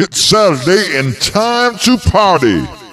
It's Saturday and time to party.